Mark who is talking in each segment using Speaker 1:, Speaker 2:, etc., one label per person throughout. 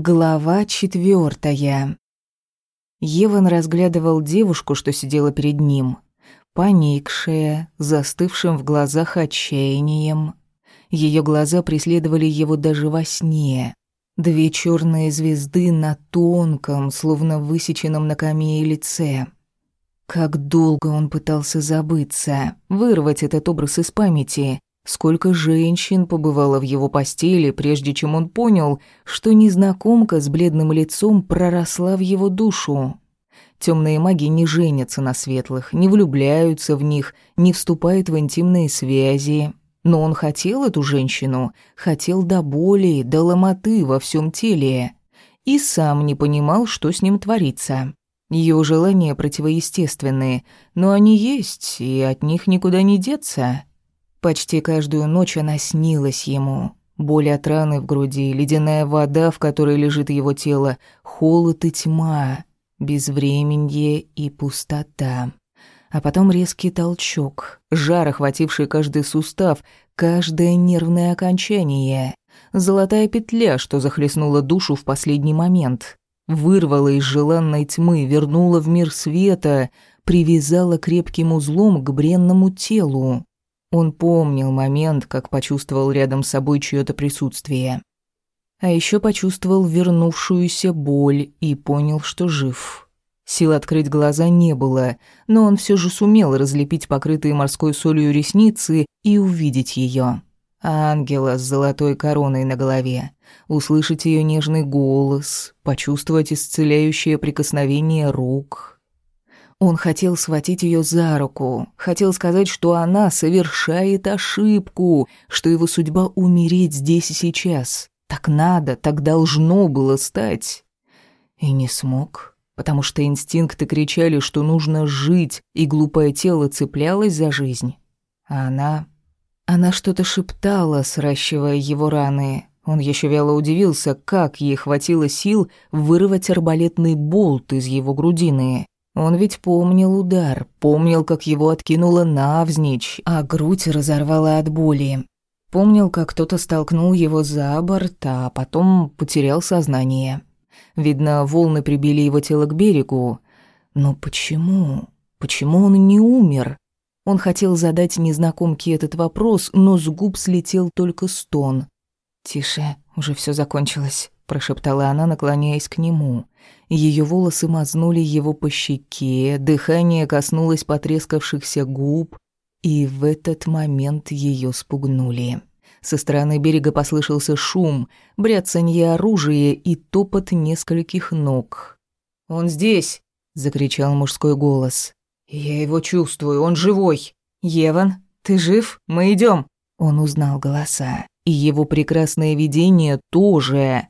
Speaker 1: Глава четвертая. Еван разглядывал девушку, что сидела перед ним, поникшая, застывшим в глазах отчаянием. Ее глаза преследовали его даже во сне. Две черные звезды на тонком, словно высеченном на камее лице. Как долго он пытался забыться, вырвать этот образ из памяти, Сколько женщин побывало в его постели, прежде чем он понял, что незнакомка с бледным лицом проросла в его душу. Темные маги не женятся на светлых, не влюбляются в них, не вступают в интимные связи. Но он хотел эту женщину, хотел до боли, до ломоты во всем теле. И сам не понимал, что с ним творится. Ее желания противоестественные, но они есть, и от них никуда не деться. Почти каждую ночь она снилась ему. Боль от раны в груди, ледяная вода, в которой лежит его тело, холод и тьма, безвременье и пустота. А потом резкий толчок, жар, охвативший каждый сустав, каждое нервное окончание. Золотая петля, что захлестнула душу в последний момент. Вырвала из желанной тьмы, вернула в мир света, привязала крепким узлом к бренному телу. Он помнил момент, как почувствовал рядом с собой чьё-то присутствие. А еще почувствовал вернувшуюся боль и понял, что жив. Сил открыть глаза не было, но он все же сумел разлепить покрытые морской солью ресницы и увидеть ее. Ангела с золотой короной на голове, услышать ее нежный голос, почувствовать исцеляющее прикосновение рук — он хотел схватить ее за руку, хотел сказать, что она совершает ошибку, что его судьба умереть здесь и сейчас. Так надо, так должно было стать. И не смог, потому что инстинкты кричали, что нужно жить, и глупое тело цеплялось за жизнь. А она... Она что-то шептала, сращивая его раны. Он еще вяло удивился, как ей хватило сил вырвать арбалетный болт из его грудины. Он ведь помнил удар, помнил, как его откинуло навзничь, а грудь разорвала от боли. Помнил, как кто-то столкнул его за борт, а потом потерял сознание. Видно, волны прибили его тело к берегу. Но почему? Почему он не умер? Он хотел задать незнакомке этот вопрос, но с губ слетел только стон. «Тише, уже все закончилось», — прошептала она, наклоняясь к нему. Ее волосы мазнули его по щеке, дыхание коснулось потрескавшихся губ, и в этот момент ее спугнули. Со стороны берега послышался шум, бряцанье оружия и топот нескольких ног. «Он здесь!» — закричал мужской голос. «Я его чувствую, он живой!» «Еван, ты жив? Мы идем. Он узнал голоса. И его прекрасное видение тоже.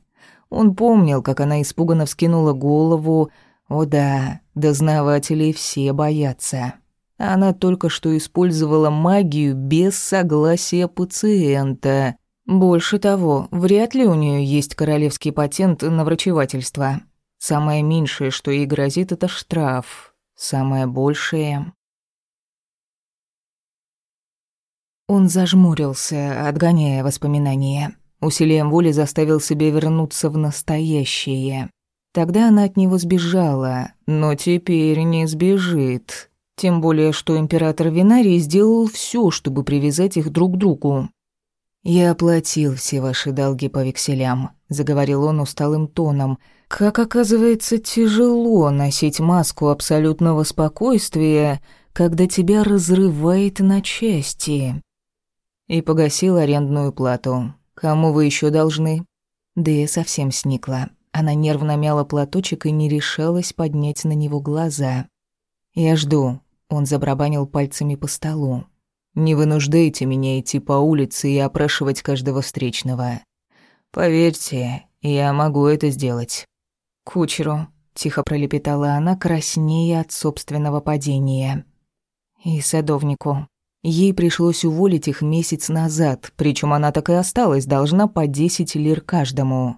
Speaker 1: Он помнил, как она испуганно вскинула голову. О да, дознавателей все боятся. Она только что использовала магию без согласия пациента. Больше того, вряд ли у нее есть королевский патент на врачевательство. Самое меньшее, что ей грозит, это штраф. Самое большее... Он зажмурился, отгоняя воспоминания. Усилием воли заставил себя вернуться в настоящее. Тогда она от него сбежала, но теперь не сбежит. Тем более, что император Винарий сделал все, чтобы привязать их друг к другу. «Я оплатил все ваши долги по векселям», — заговорил он усталым тоном. «Как оказывается тяжело носить маску абсолютного спокойствия, когда тебя разрывает на части». И погасил арендную плату. «Кому вы еще должны?» Дэя совсем сникла. Она нервно мяла платочек и не решалась поднять на него глаза. «Я жду», — он забрабанил пальцами по столу. «Не вынуждайте меня идти по улице и опрашивать каждого встречного. Поверьте, я могу это сделать». «Кучеру», — тихо пролепетала она, краснея от собственного падения. «И садовнику». Ей пришлось уволить их месяц назад, причем она так и осталась, должна по десять лир каждому.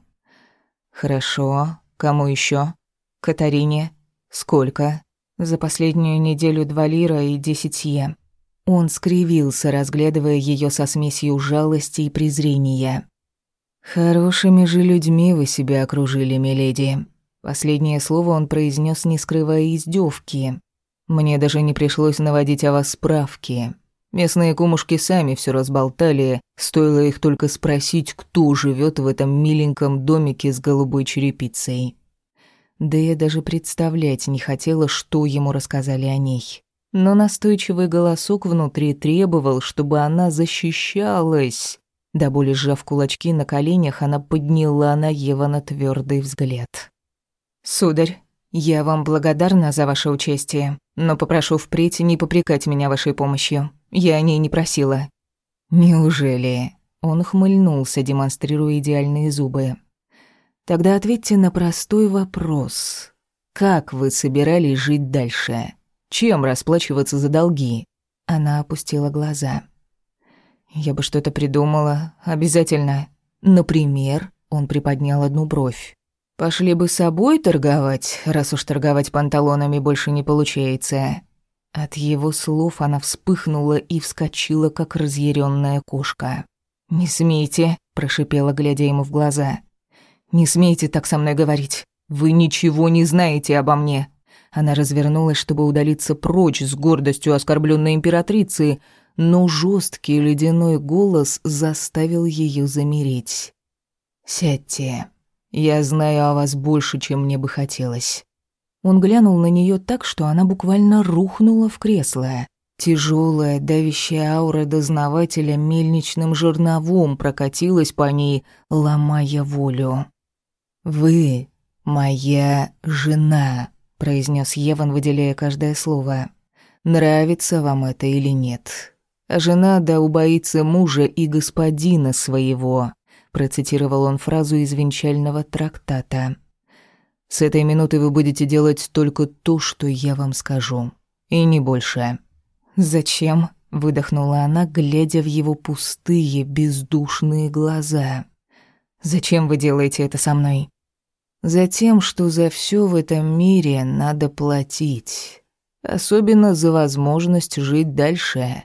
Speaker 1: Хорошо. Кому еще? Катарине. Сколько? За последнюю неделю два лира и десять е. Он скривился, разглядывая ее со смесью жалости и презрения. Хорошими же людьми вы себя окружили, миледи. Последнее слово он произнес, не скрывая издевки. Мне даже не пришлось наводить о вас справки. Местные кумушки сами все разболтали, стоило их только спросить, кто живет в этом миленьком домике с голубой черепицей. Да я даже представлять не хотела, что ему рассказали о ней. Но настойчивый голосок внутри требовал, чтобы она защищалась. До боли сжав кулачки на коленях, она подняла на Евана твердый взгляд. «Сударь, я вам благодарна за ваше участие, но попрошу впредь не попрекать меня вашей помощью. Я о ней не просила». «Неужели?» Он ухмыльнулся, демонстрируя идеальные зубы. «Тогда ответьте на простой вопрос. Как вы собирались жить дальше? Чем расплачиваться за долги?» Она опустила глаза. «Я бы что-то придумала. Обязательно. Например...» Он приподнял одну бровь. «Пошли бы с собой торговать, раз уж торговать панталонами больше не получается. От его слов она вспыхнула и вскочила, как разъяренная кошка. «Не смейте», — прошипела, глядя ему в глаза. «Не смейте так со мной говорить. Вы ничего не знаете обо мне». Она развернулась, чтобы удалиться прочь с гордостью оскорбленной императрицы, но жесткий ледяной голос заставил ее замереть. «Сядьте. Я знаю о вас больше, чем мне бы хотелось. Он глянул на нее так, что она буквально рухнула в кресло. Тяжелая, давящая аура дознавателя мельничным жерновом прокатилась по ней, ломая волю. «Вы моя жена», — произнес Еван, выделяя каждое слово. «Нравится вам это или нет? А жена да убоится мужа и господина своего», — процитировал он фразу из венчального трактата. С этой минуты вы будете делать только то, что я вам скажу. И не больше». «Зачем?» — выдохнула она, глядя в его пустые, бездушные глаза. «Зачем вы делаете это со мной?» «Затем, что за все в этом мире надо платить. Особенно за возможность жить дальше».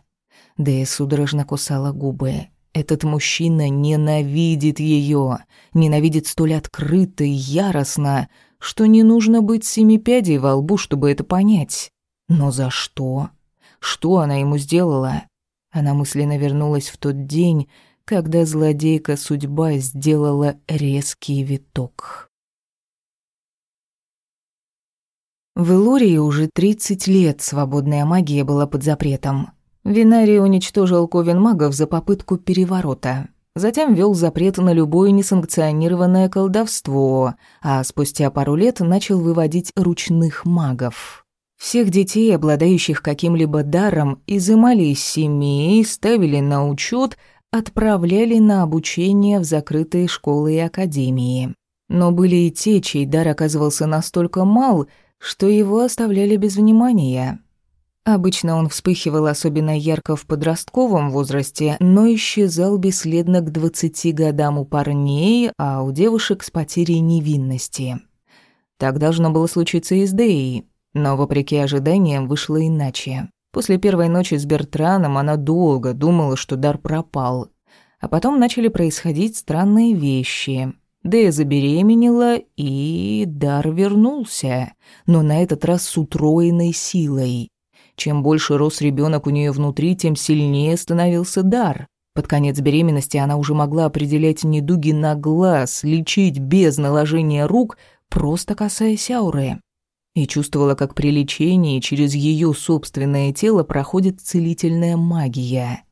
Speaker 1: Да и судорожно кусала губы. Этот мужчина ненавидит ее, ненавидит столь открыто и яростно, что не нужно быть семипядей во лбу, чтобы это понять. Но за что? Что она ему сделала? Она мысленно вернулась в тот день, когда злодейка судьба сделала резкий виток. В Илурии уже 30 лет свободная магия была под запретом. Винарий уничтожил ковен магов за попытку переворота. Затем ввел запрет на любое несанкционированное колдовство, а спустя пару лет начал выводить ручных магов. Всех детей, обладающих каким-либо даром, изымали из семей, ставили на учет, отправляли на обучение в закрытые школы и академии. Но были и те, чей дар оказывался настолько мал, что его оставляли без внимания. Обычно он вспыхивал особенно ярко в подростковом возрасте, но исчезал бесследно к 20 годам у парней, а у девушек с потерей невинности. Так должно было случиться и с Деей, но, вопреки ожиданиям, вышло иначе. После первой ночи с Бертраном она долго думала, что дар пропал. А потом начали происходить странные вещи. Дея забеременела, и дар вернулся, но на этот раз с утроенной силой. Чем больше рос ребенок у нее внутри, тем сильнее становился дар. Под конец беременности она уже могла определять недуги на глаз, лечить без наложения рук, просто касаясь ауры. И чувствовала, как при лечении через ее собственное тело проходит целительная магия.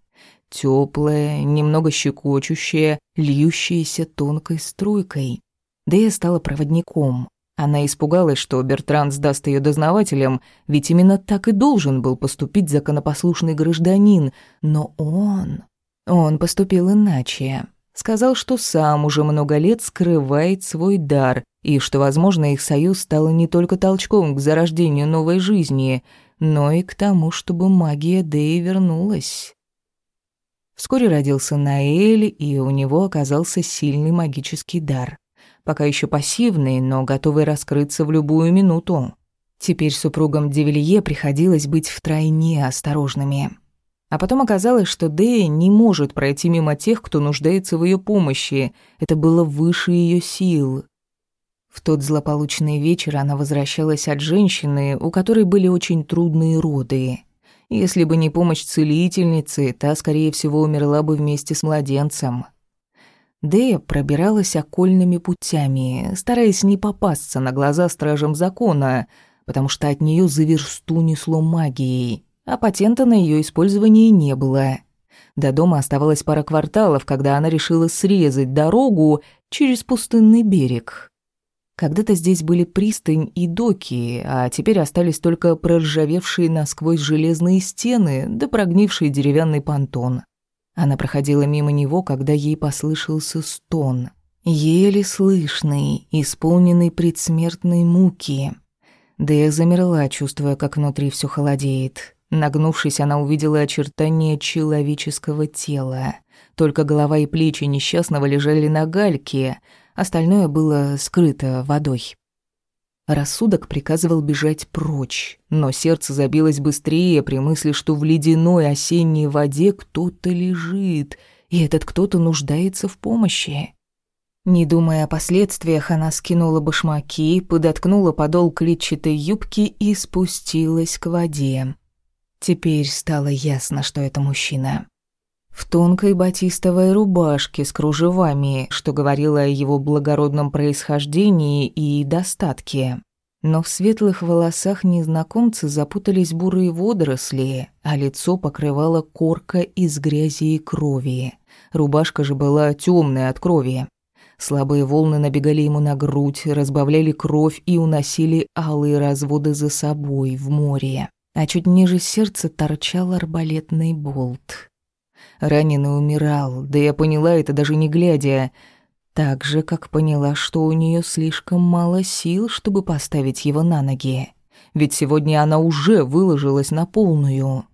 Speaker 1: Теплая, немного щекочущая, льющаяся тонкой струйкой. Да я стала проводником. Она испугалась, что Бертран сдаст ее дознавателям, ведь именно так и должен был поступить законопослушный гражданин. Но он... Он поступил иначе. Сказал, что сам уже много лет скрывает свой дар, и что, возможно, их союз стал не только толчком к зарождению новой жизни, но и к тому, чтобы магия Дэи вернулась. Вскоре родился Наэль, и у него оказался сильный магический дар пока еще пассивный, но готовый раскрыться в любую минуту. Теперь супругам Девилье приходилось быть втройне осторожными. А потом оказалось, что Дэя не может пройти мимо тех, кто нуждается в ее помощи. Это было выше ее сил. В тот злополучный вечер она возвращалась от женщины, у которой были очень трудные роды. Если бы не помощь целительницы, та, скорее всего, умерла бы вместе с младенцем. Дэя пробиралась окольными путями, стараясь не попасться на глаза стражам закона, потому что от нее за версту несло магией, а патента на ее использование не было. До дома оставалось пара кварталов, когда она решила срезать дорогу через пустынный берег. Когда-то здесь были пристань и доки, а теперь остались только проржавевшие насквозь железные стены да прогнивший деревянный понтон. Она проходила мимо него, когда ей послышался стон. Еле слышный, исполненный предсмертной муки. Да я замерла, чувствуя, как внутри все холодеет. Нагнувшись, она увидела очертания человеческого тела. Только голова и плечи несчастного лежали на гальке — остальное было скрыто водой. Рассудок приказывал бежать прочь, но сердце забилось быстрее при мысли, что в ледяной осенней воде кто-то лежит, и этот кто-то нуждается в помощи. Не думая о последствиях, она скинула башмаки, подоткнула подол клетчатой юбки и спустилась к воде. Теперь стало ясно, что это мужчина в тонкой батистовой рубашке с кружевами, что говорило о его благородном происхождении и достатке. Но в светлых волосах незнакомца запутались бурые водоросли, а лицо покрывала корка из грязи и крови. Рубашка же была темная от крови. Слабые волны набегали ему на грудь, разбавляли кровь и уносили алые разводы за собой в море. А чуть ниже сердца торчал арбалетный болт. Раненый умирал, да я поняла это даже не глядя. Так же, как поняла, что у нее слишком мало сил, чтобы поставить его на ноги. Ведь сегодня она уже выложилась на полную.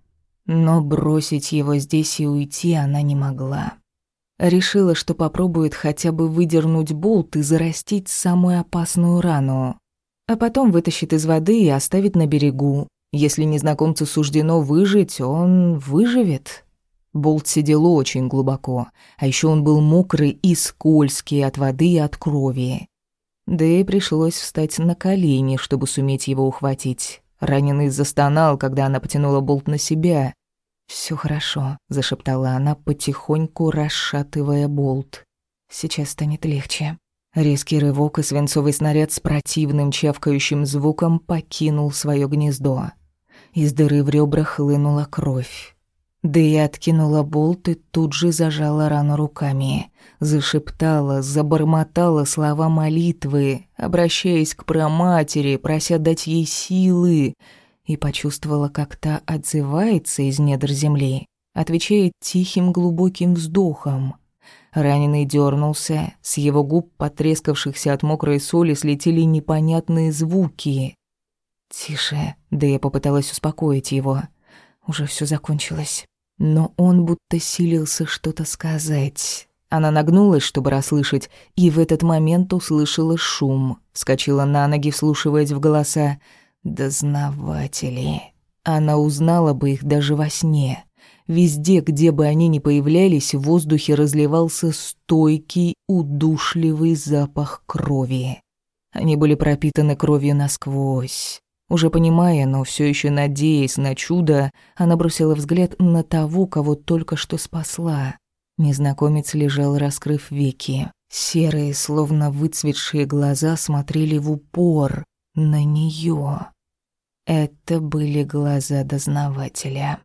Speaker 1: Но бросить его здесь и уйти она не могла. Решила, что попробует хотя бы выдернуть болт и зарастить самую опасную рану. А потом вытащит из воды и оставит на берегу. Если незнакомцу суждено выжить, он выживет. Болт сидел очень глубоко, а еще он был мокрый и скользкий от воды и от крови. Да и пришлось встать на колени, чтобы суметь его ухватить. Раненый застонал, когда она потянула болт на себя. Все хорошо», — зашептала она, потихоньку расшатывая болт. «Сейчас станет легче». Резкий рывок и свинцовый снаряд с противным чавкающим звуком покинул свое гнездо. Из дыры в ребрах хлынула кровь. Да и откинула болт и тут же зажала рану руками. Зашептала, забормотала слова молитвы, обращаясь к проматери, прося дать ей силы, и почувствовала, как та отзывается из недр земли, отвечает тихим глубоким вздохом. Раненый дернулся, с его губ, потрескавшихся от мокрой соли, слетели непонятные звуки. «Тише», да я попыталась успокоить его. Уже все закончилось. Но он будто силился что-то сказать. Она нагнулась, чтобы расслышать, и в этот момент услышала шум. Вскочила на ноги, вслушиваясь в голоса. «Дознаватели». Она узнала бы их даже во сне. Везде, где бы они ни появлялись, в воздухе разливался стойкий, удушливый запах крови. Они были пропитаны кровью насквозь. Уже понимая, но все еще надеясь на чудо, она бросила взгляд на того, кого только что спасла. Незнакомец лежал, раскрыв веки. Серые, словно выцветшие глаза смотрели в упор на нее. Это были глаза дознавателя.